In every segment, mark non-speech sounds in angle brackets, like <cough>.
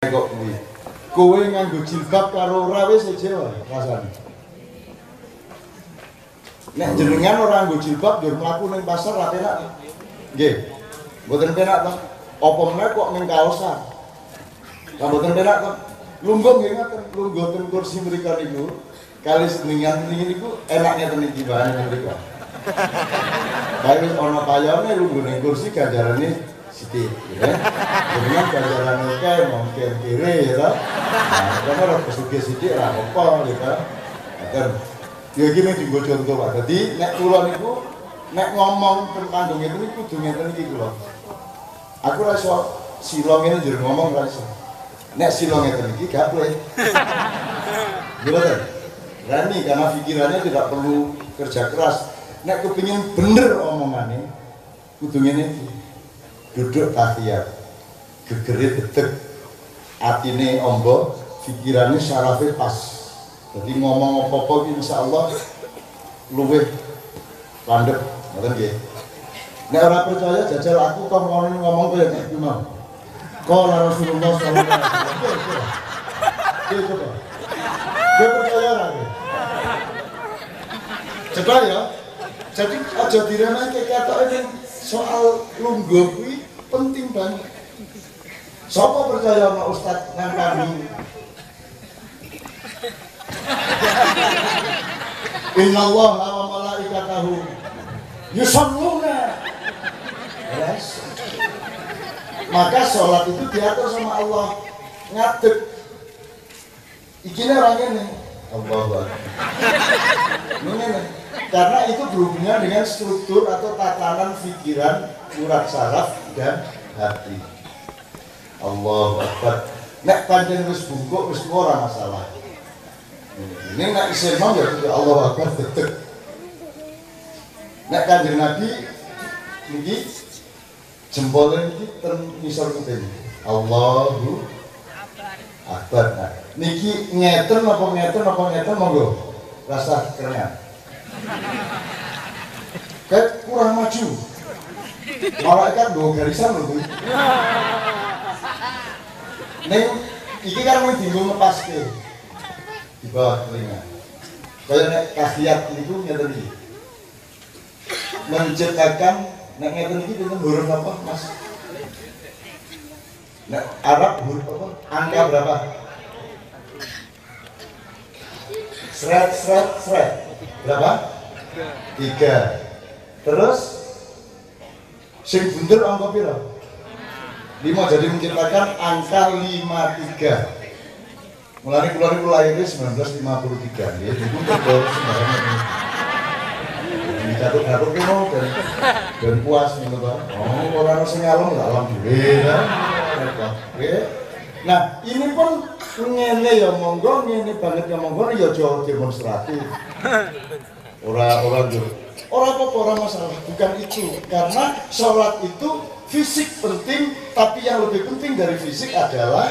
kok kuwi. Kowe nganggo jilbab karo ora wis seje wae rasane. Nek jenengan ora nganggo jilbab yo mlaku ning pasar ra penak. Nggih. Mboten penak to. Apa meneh kok ning kaosan. Lah mboten penak to. Lungguh nggih ngoten, lungguh ten kursi mriku niku. Kali senengan niki niku enaknya ten iki bahan mriku. Bae wis ana payone lungguh ning kursi ganjarane sithik ya. Dengan ganjaran oke mungkin kiri ya. Nah, karena ora kesuge sithik ra apa gitu. Kan ya mek dienggo contoh Pak. Dadi nek kula niku nek ngomong tentang kandung itu kudu ngeten iki kula. Aku iso sila ngene njur ngomong ora iso. Nek sila ngeten iki gak boleh. Gimana? Rani karena pikirannya tidak perlu kerja keras. Nek kepingin bener omongannya, kudu ngene duduk tahiyat gegere dedek atine ombo pikirannya syarafe pas jadi ngomong apa-apa insya Allah luwih landep ngoten nggih nek ora percaya jajal aku kok ngomong ngomong kaya nek mau Kala Rasulullah sallallahu alaihi wasallam. Dia coba. Dia percaya ora? Coba ya. Jadi aja diremehke ketoke soal lungguh kuwi penting banget. Siapa percaya sama Ustadz nang kami? Inna Allah wa malaikatahu yusalluna. Yes. Maka sholat itu diatur sama Allah ngadeg. Ikine orang ini. Allah Ini nih. Karena itu berhubungan dengan struktur atau tatanan pikiran, urat saraf dan hati. Allah Akbar. Nek panjang wis bungkuk wis ora masalah. Ini nek isin mau ya kudu Allah Akbar detek. Nek kanjeng Nabi niki jempolnya niki ten ngisor. Allahu Akbar. Nah, niki ngeten apa ngeten apa ngeten monggo. Rasa kerengan. Kayak kurang maju. Malaikat dua garisan lho kuwi. Ning iki kan mung dienggo ngepaske di bawah telinga. Kaya nek kasiyat niku ngeten iki. Menciptakan nek ngeten iki pinten huruf apa, Mas? Nek Arab huruf apa? Angka berapa? Seret, seret, seret. Berapa? Tiga. Terus sing bunder angka piro? Lima jadi menciptakan angka lima tiga. Mulai kula niku lahirnya 1953 ya, itu betul sebenarnya. Dicatuk-catuk kuno dan dan puas gitu Pak. Oh, orang sing ngalem lah alhamdulillah. Oke. Nah, ini pun ngene ya monggo, ngene banget ya monggo ya aja demonstratif. Ora ora yo. Ora apa-apa ora masalah, bukan itu. Karena sholat itu fisik penting, tapi yang lebih penting dari fisik adalah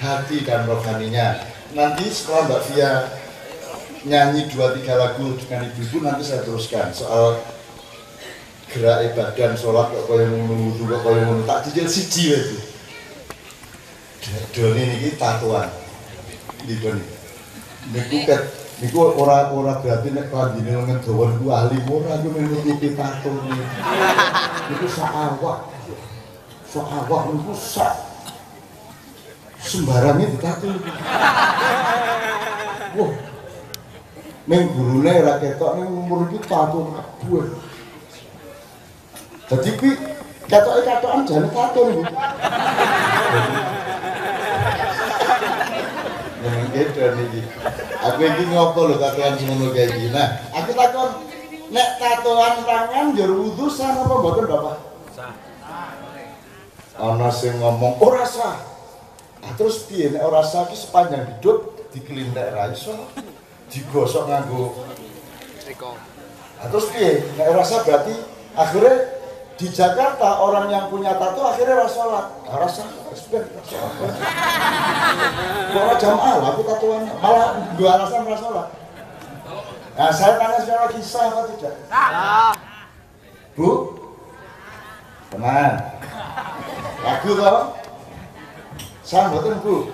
hati dan rohaninya. Nanti setelah Mbak Via nyanyi dua tiga lagu dengan ibu-ibu nanti saya teruskan soal gerak badan sholat kok kaya ngono juga kaya ngono tak cicil siji itu. Doni niki tatuan. Di Doni. Niku ket niku ora ora berarti nek klambine lengen dawa niku ahli ora niku menutupi tato niku. Sak awak. Sak awak niku sak sembarangnya ditato. Wah. Ning gurune ra ketok ning umur iki tato kabeh. Dadi kuwi ketoke katokan jane tato niku. Gitu niki. Aku iki ngopo lho tatoan semono kayak iki. Nah, aku takon nek tatoan tangan njur wudu sah apa mboten, Bapak? Sah. Ana sing ngomong ora sah. Nah, terus piye nek ora sah ki sepanjang hidup dikelintek ra iso. Digosok nganggo Riko. Nah, terus piye? Nek ora sah berarti akhirnya di Jakarta orang yang punya tato akhirnya ora sholat. Nah, sah, ora sholat. Ora jamaah lah aku tatoan malah dua alasan ora sholat. Nah, saya tanya sekali lagi sah apa tidak? Bu? Tenang. Lagu toh? Sang mboten, Bu.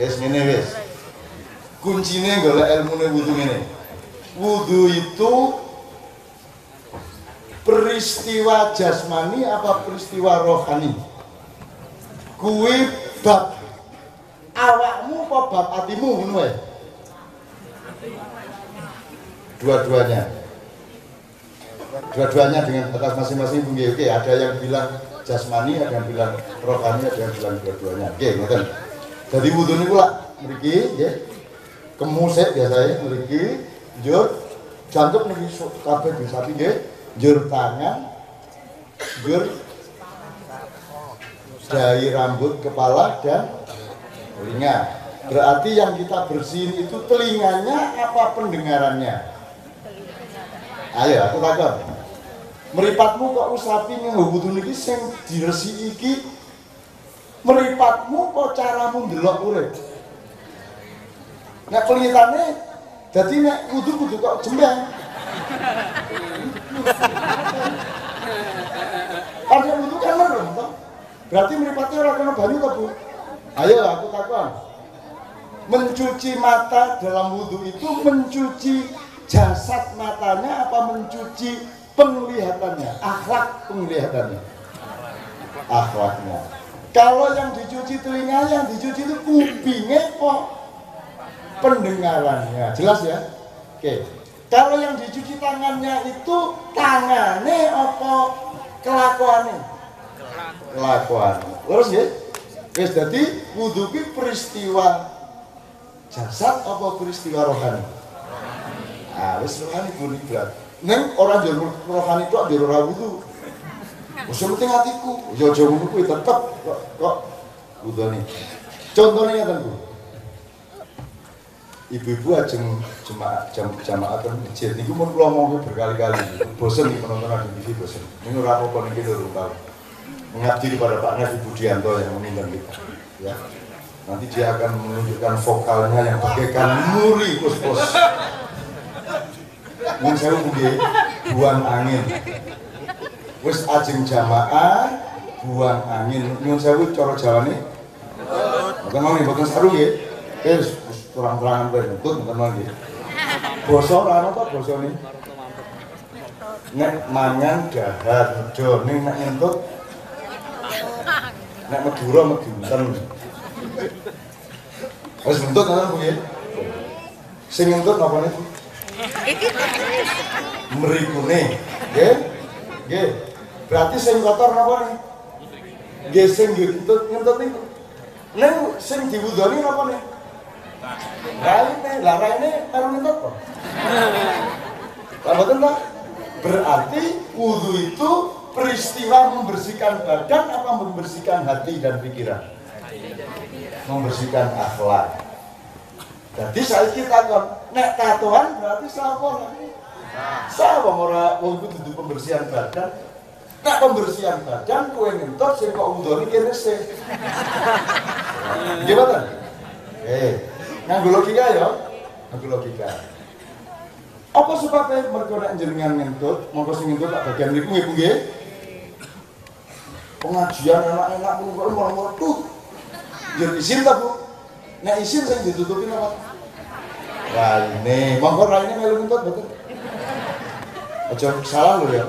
Wis ngene wis. Kuncine golek ilmune wudu ngene. Wudu itu peristiwa jasmani apa peristiwa rohani? Kuwi bab awakmu apa bab atimu Dua-duanya. Dua-duanya dengan batas masing-masing Oke, ada yang bilang jasmani, ada yang bilang rohani, ada yang bilang dua-duanya. Oke, ngoten. Jadi wudhu ini pula, mriki nggih. Kemusik biasanya mriki njur jantung niki kabeh bisa nggih. Njur tangan njur dari rambut kepala dan telinga. Berarti yang kita bersihin itu telinganya apa pendengarannya? Ayo aku takut meripatmu kok usapi ngewudu niki sing diresi iki meripatmu kok caramu ndelok urip nek kelihitane jadi nek wudu kudu kok jembang <laughs> Ada wudu kan merem berarti meripatnya orang kena banyu toh bu ayo aku takon mencuci mata dalam wudhu itu mencuci jasad matanya apa mencuci penglihatannya, akhlak penglihatannya. Akhlaknya. Kalau yang dicuci telinga, yang dicuci itu kupingnya kok pendengarannya. Jelas ya? Oke. Kalau yang dicuci tangannya itu tangannya apa kelakuannya? Kelakuan. Terus ya? Wis jadi wudhu peristiwa jasad apa peristiwa rohani? Ah, wis rohani pun berat. Neng orang jalur rohani itu ora wudu. Wis penting hatiku. Ya aja ngono kuwi tetep kok kok wudune. Contohnya ngeten Bu. Ibu-ibu ajeng jemaah jam jamaah ten masjid niku mun kula mau berkali-kali. Bosen nih penonton di TV bosen. Ini ora apa-apa niki lho tahu. Mengabdi kepada Pak Nafi Budianto yang mengundang kita. Ya. Nanti dia akan menunjukkan vokalnya yang bagaikan muri pos-pos Mun sewu nggih, buang angin. Wis ajeng jamaah buang angin. Nyun sewu cara Jawane. Mboten mau mboten saru nggih. Wis terang-terangan bae nutut mboten mau nggih. Basa ora ana to basane. Nek mangan dahar ning nek ngentut nek Madura medunten. Wis ngentut ngono nggih. Sing ngentut napa niku? Merikune, nggih. Nggih. Berarti sing kotor napa nih? Nggih sing ngentut ngentut niku. Ning sing diwudoni napa nih? Raine karo ngentut kok. Lah mboten to? Berarti wudhu itu peristiwa membersihkan badan apa membersihkan hati dan pikiran? Membersihkan akhlak. Jadi saya kita kan nek tatoan berarti sapa Sapa ora wong dudu pembersihan badan. Nek pembersihan badan kowe ngentut sing kok undone kene sih. Gimana? Eh, nganggo logika ya. Nganggo logika. Apa sebabnya mergo nek jenengan ngentut, monggo sing ngentut tak bagian mriku nggih nggih. Pengajian enak-enak kok mau tut. Jadi isin ta Bu? Nek isin sing ditutupi apa? Raine, monggo raine melu nuntut betul. Aja salah loh ya.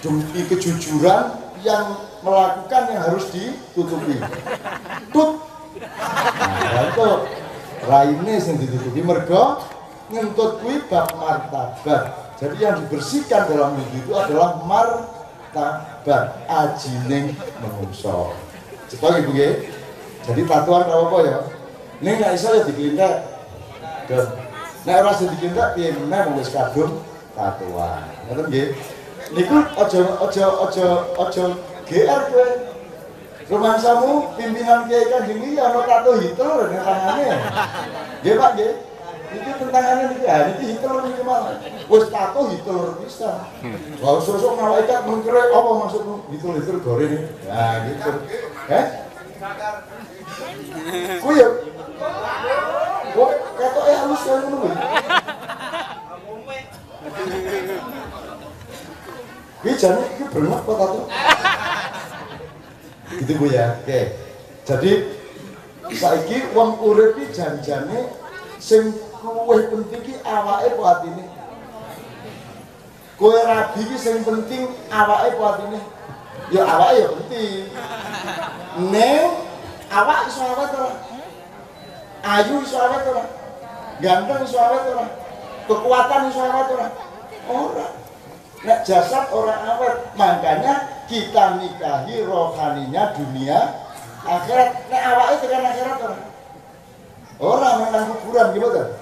Demi kejujuran yang melakukan yang harus ditutupi. Tut. Nah, itu raine sing ditutupi mergo ngentut kuwi bab martabat. Jadi yang dibersihkan dalam hidup itu adalah martabat ajining menungso. Cepat ibu Jadi tatuan apa ya? Ini nggak bisa ya. Nek ora sing dicinta piye meneh wong wis kadung tatuan. Ngoten nggih. Niku aja aja aja aja GR kowe. Rumahsamu pimpinan Kiai Kandimi ana kato Hitler ning tangane. Nggih Pak nggih. Iki tentangane iki ha iki Hitler iki mah. wes kato Hitler bisa. Lah sosok -sus malaikat mengkere apa maksudmu? Hitler Hitler gore ini. Nah gitu. Heh. kuyuk. Kok kato eh halus kan ngono. Ngomong. Iki jane iki bener apa kato? Gitu Bu ya. Oke. Jadi saiki wong urip iki janjane sing luwih penting ki awake apa atine. Kowe rabi ki sing penting awake apa atine. Ya awake ya penting. Nek awak iso awet ora? Ayu iso awet ora? Ganteng iso awet ora? Kekuatan iso awet ora? Ora. Nek jasad orang awet, makanya kita nikahi rohaninya dunia akhirat. Nek awake tekan akhirat ora? Orang memang kuburan gimana?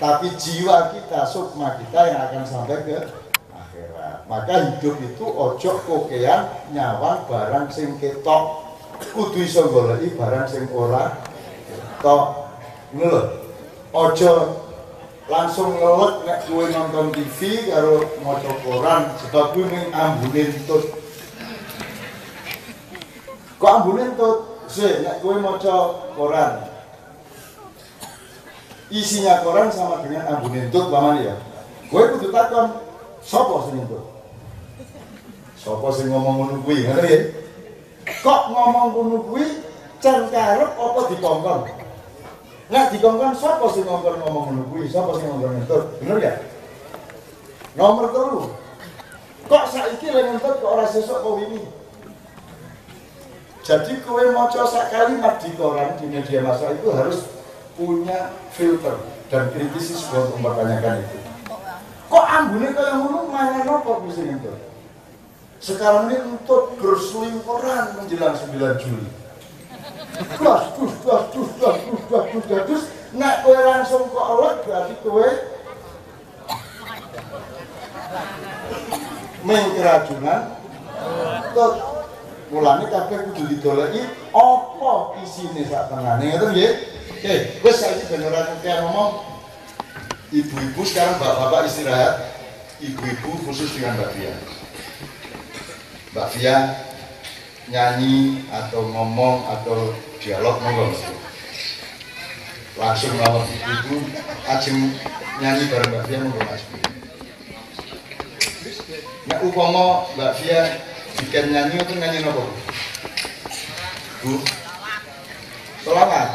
Tapi jiwa kita, sukma kita yang akan sampai ke akhirat. Maka hidup itu ojo kokean nyawang barang sing ketok. Kudu iso barang sing ora ketok. Ngono. Ojo langsung ngelek nek kowe nonton TV karo maca koran sebab kuwi ning ambune entut. Kok ambune entut? Sik nek kowe maca koran, isinya koran sama dengan abu nentut paman ya. Gue kudu takon sopo sing nentut sopo sing ngomong ngono kuwi? Ya kok ngomong ngono kuwi can karep apa dikongkon Nah, dikongkon sopo sing ngomong ngomong ngono kuwi sapa sing ngomong nentut bener ya nomor telu kok saiki lek nentut kok ora sesuk kok wingi jadi kowe maca kalimat di koran di media massa itu harus punya filter dan kritis untuk mempertanyakan itu. Kok ambune kaya ngono mangan apa mesti itu? Sekarang ini untuk berselingkuhan menjelang 9 Juli. Das, dus, das, dus, das, dus, das, dus. Nek kowe langsung kok elek berarti kowe main keracunan. Tot mulane kabeh kudu didoleki apa isine sak tengane ngoten nggih. Oke, wes saiki ben ora ngomong ibu-ibu sekarang bapak-bapak istirahat ibu-ibu khusus dengan Mbak Fia Mbak Fia nyanyi atau ngomong atau dialog monggo langsung lawan ibu-ibu ajeng nyanyi bareng Mbak Fia monggo ajeng Nah, upama Mbak Fia bikin nyanyi itu nyanyi apa? Bu? Selamat.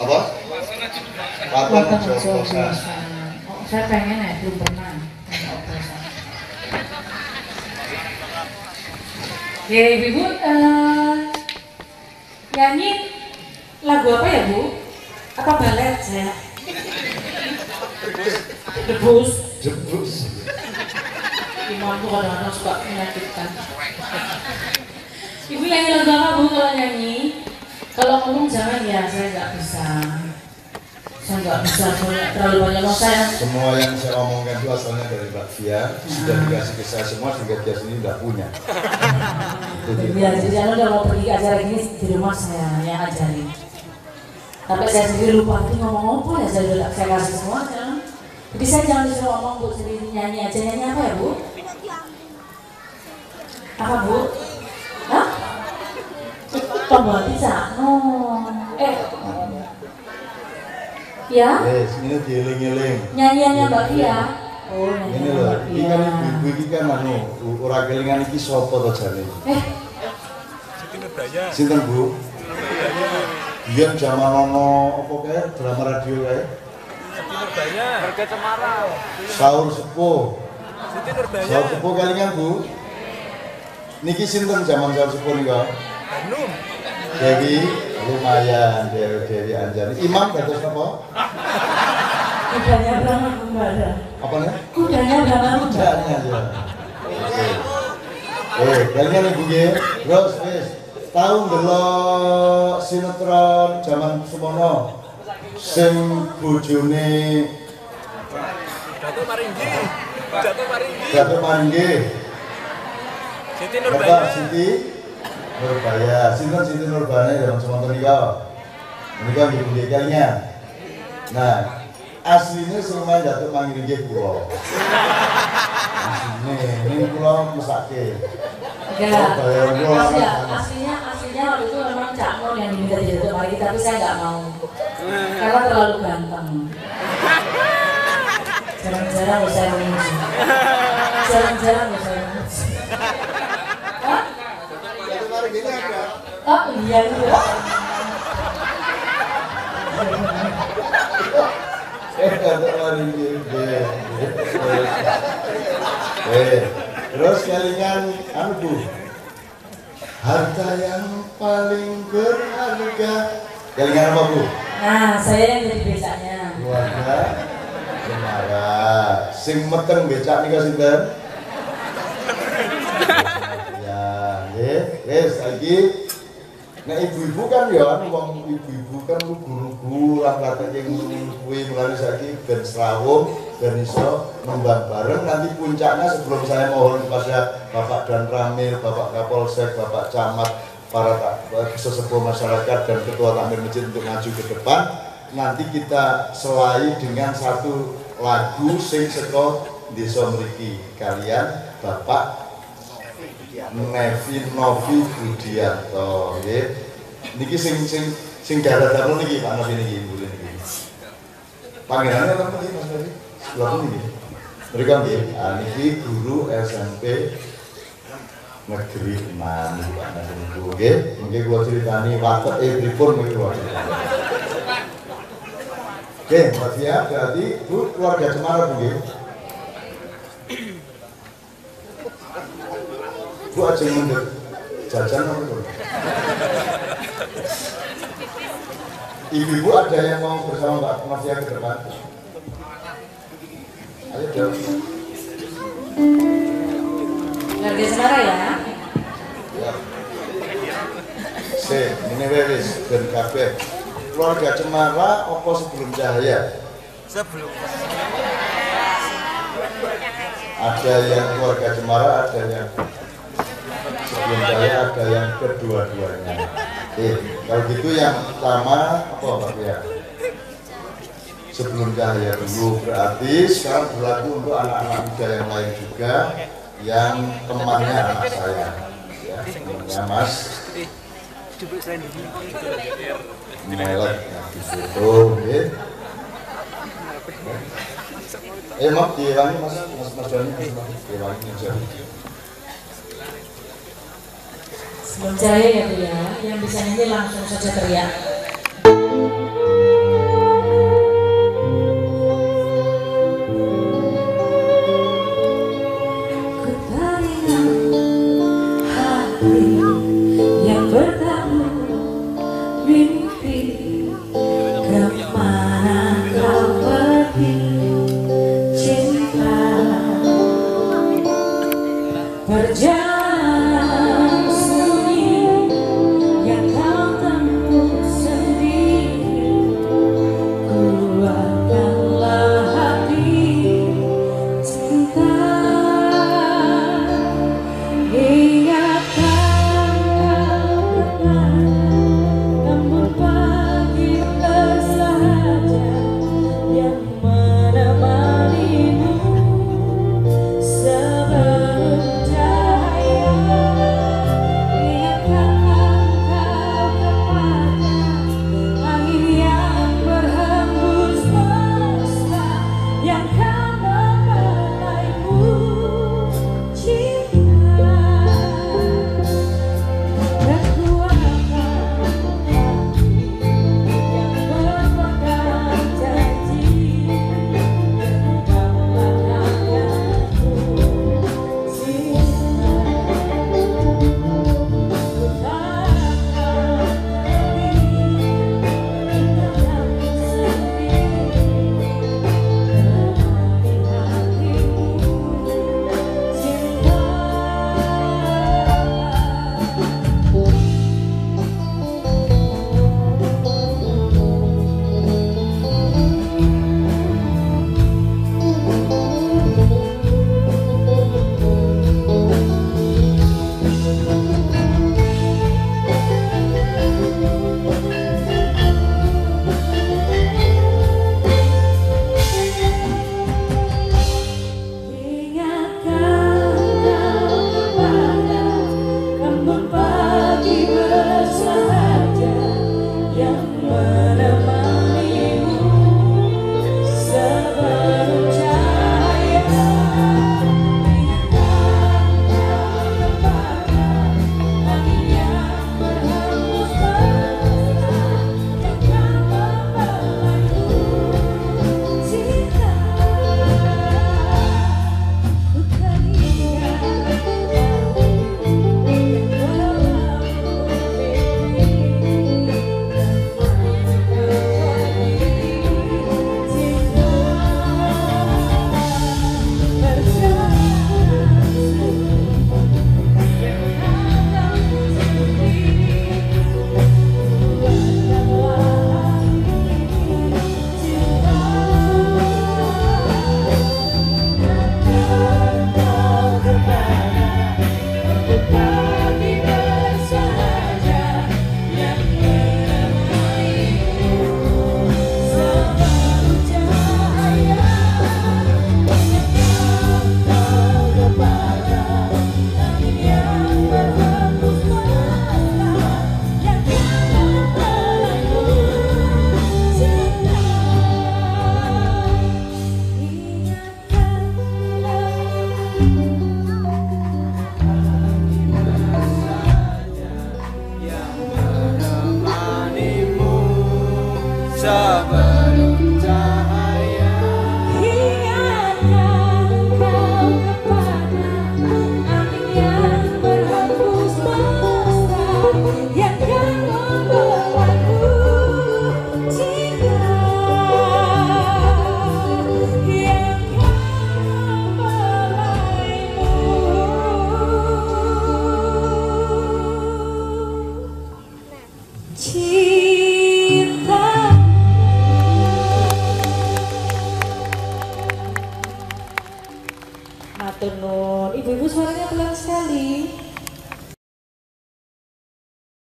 Apa? Paten Joko Oh, saya pengen ya, belum pernah. Ya, ibu-ibu, uh, nyanyi lagu apa ya, Bu? Apa balet saya? Debus. Jebus. Imanku kadang-kadang suka menyakitkan. Ibu nyanyi lagu apa, Bu, kalau nyanyi? Kalau ngomong jangan ya, saya nggak bisa. Saya nggak bisa, terlalu banyak mau saya. Semua yang saya omongkan itu asalnya dari Mbak Fia sudah dikasih ke saya semua sehingga dia sendiri tidak punya. Itu dia. Ya, jadi anu udah mau pergi acara gini di rumah saya yang ajarin. Tapi saya sendiri lupa nanti ngomong apa ya saya udah saya kasih semua sekarang. Jadi saya jangan disuruh ngomong bu sendiri nyanyi aja nyanyi apa ya bu? Apa bu? Hah? Tombol bisa? No. Eh. Ya? Yes, ini dieling-eling. Nyanyiannya Mbak Fia. Oh, Ini loh, ini kan ibu-ibu ini kan anu, ora kelingan iki sapa to jane? Eh, Sinten Bu? Biyen zaman ono apa kae drama radio kae? Harga cemara. Sahur sepuh. Sahur sepuh kelingan Bu? Niki sinten zaman sahur sepuh nika? Hanum. Dewi lumayan Dewi Dewi Anjani. Imam dados napa? kudanya berangkat kembali. Apa nih? Kudanya kembali. Kudanya aja. Oke. Eh, kalian ibu. Terus wis tahu ndelok sinetron zaman semono sing bojone Datuk Maringgi. Datuk Maringgi. Datuk Maringgi, Siti Bapak Nurbaya. Siti Nurbaya. Sinten Siti Nurbaya zaman nika. Nika nggih nggih kalian. Nah, aslinya main Datuk Maringgi kula. Asline ini kula mesake. Enggak. Oh, bayar gua. Aslinya, waktu itu memang Cak Nur yang diminta jadi Datuk Mariki, tapi saya nggak mau. Karena terlalu ganteng. Jarang-jarang ya saya memuji. Jarang-jarang ya saya memuji. Oh iya iya. Eh, orang ini. Eh, terus kalian anu harta yang paling berharga. Kalian apa bu? Nah saya yang jadi becaknya. Keluarga Cemara. Sing meteng becak nih sinten? Ya, nggih. Wis saiki Nah ibu-ibu kan ya anu wong ibu-ibu kan lu guru-guru lah kata yang kuwi mulai saiki ben srawung ben iso membang bareng nanti puncaknya sebelum saya mohon kepada Bapak dan Ramil, Bapak Kapolsek, Bapak Camat, para sesepuh masyarakat dan ketua takmir masjid untuk maju ke depan nanti kita selai dengan satu lagu sing seko desa mriki kalian Bapak Nevi Novi Budianto nggih. Niki sing sing sing gara-gara niki Pak Novi niki Ibu niki. Panggilannya apa niki Mas Novi? Sebelah niki. Mereka nggih, ah, niki guru SMP Negeri 6 Pak Novi niku nggih. Nggih kula critani watet eh pripun niki kula critani. Oke, Mbak Fia, berarti Bu keluarga Cemara Bu nggih. Bu aja mundur. Jajan apa Bu? Ibu-ibu ada yang mau bersama Mbak Mafia ke depan? Ayo jauh. Keluarga Semara ya. Ya. C, ini wis dan kabeh. Keluarga Cemara apa sebelum Cahaya? Sebelum Ada yang keluarga Cemara, ada yang sebelum Cahaya, ada yang kedua-duanya. Oke, kalau gitu yang pertama apa Pak ya? Sebelum Cahaya dulu berarti sekarang berlaku untuk anak-anak muda yang lain juga yang temannya anak saya. Ya, Mas Melek yang di foto, ya. Eh, maaf, diulangi mas, mas, mas Doni, diulangi aja. Sebelum jaya ya Bu ya. Yang bisa nyanyi langsung saja teriak. Yeah. esperava.